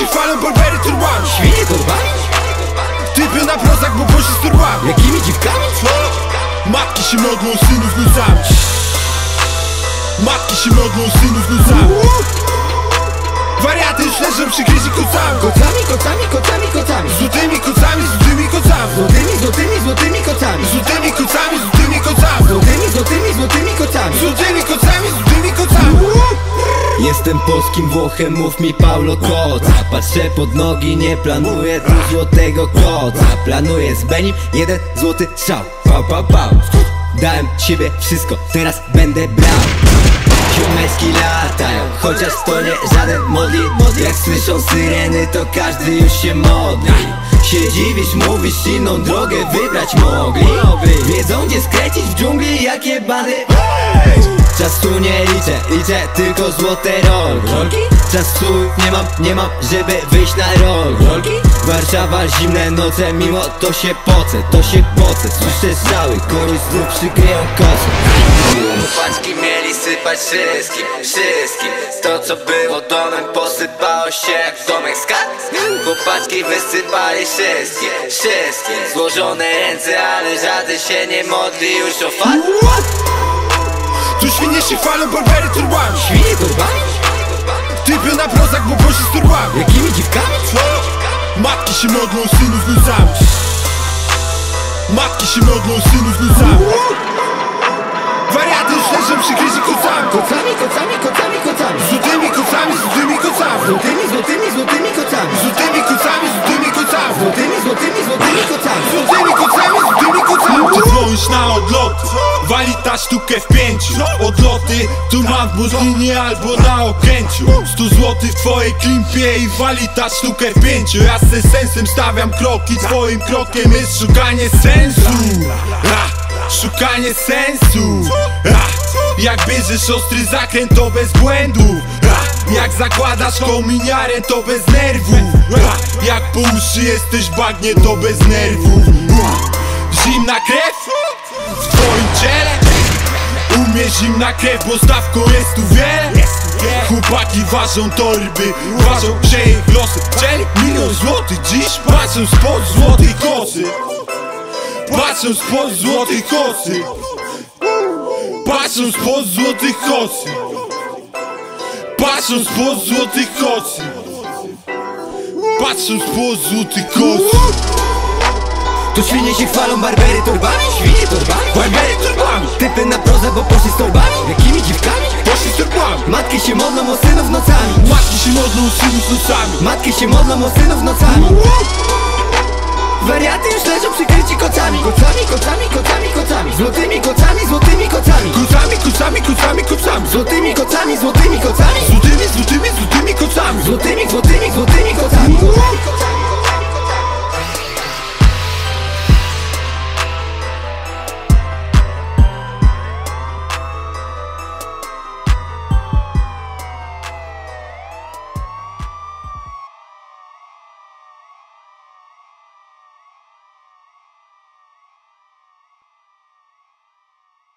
Się chwalą, barbery turbami Świnie torbami? Typy na prozak, bo poszli z turbami Jakimi dziwkami? Matki się modlą, synów nuzami. Matki się modlą, synów nuzami. Wariaty już leżą przy kryzi kocami Kocami, kocami, kocami, Jestem polskim Włochem, mów mi Paulo Koca Patrzę pod nogi, nie planuję tu złotego koca Planuję z Benim jeden złoty strzał. Pał, pał, pał. Dałem siebie wszystko, teraz będę brał. Ziomeczki latają, chociaż to nie żaden modli Jak słyszą syreny, to każdy już się modli. Się dziwisz, mówisz, inną drogę wybrać mogli. Wiedzą gdzie skręcić w dżungli, jakie bany Czas tu nie liczę, liczę tylko złote rolki? Czasu nie mam, nie mam, żeby wyjść na rolki? Warszawa, zimne noce, mimo to się poce, to się poce Słyszę strzały, kogoś znów przykryją kosę Chłopaki mieli sypać wszystkim, wszystkim. To co było domem posypało się jak domek. Z kart Chłopaki wysypali wszystkie, wszystkie. Złożone ręce, ale żaden się nie modli już o fakt Tu świnie się chwalą, barbery turbami Świnie torbami? Typy na prozak, bo poszli z turbami Jakimi dziwkami? Matki się modlą, synów nuzami Matki się modlą, synów nuzami Wariaty już leżą przy kryzi kocami. Kocami, kocami, kocami, kocami. Złotymi kocami, złotymi kocami. Złotymi, złotymi, złotymi kocami. Złotymi kocami, złotymi kocami. Złotymi, złotymi, złotymi kocami. Złotymi kocami, złotymi kocami. Dzwonisz na odloty Wali ta sztukę w pięciu Odloty tu mam w Budlinie albo na Okęciu 100 złotych w twojej klimpie i wali ta sztukę w pięciu Ja ze sensem stawiam kroki Twoim krokiem jest szukanie sensu! Szukanie sensu! Jak bierzesz ostry zakręt to bez błędów! Jak zakładasz kominiarę to bez nerwów! Jak po uszy jesteś bagnie to bez nerwów! Zimna krew Mnie zimna krew, bo stawką jest tu wiele Chłopaki ważą torby, ważą się ich losy. Chcieli milion złotych dziś, patrzą spod złotej kosy. Patrzą spod złotych kosy. Patrzą spod złotych kosy. Patrzą spod złotych kosy. Patrzą spod złotych kosy. Tu świnie się chwalą barbery torbami Świnie torbami? Matki się modlą o synów nocami. Wariaty już leżą przykryci kocami. Kocami, kocami, kocami, kocami. Złotymi kocami, złotymi kocami. Kocami, kocami, kocami, kocami. Złotymi kocami, złotymi kocami. Złotymi, złotymi, złotymi kocami. Złotymi, złotymi, złotymi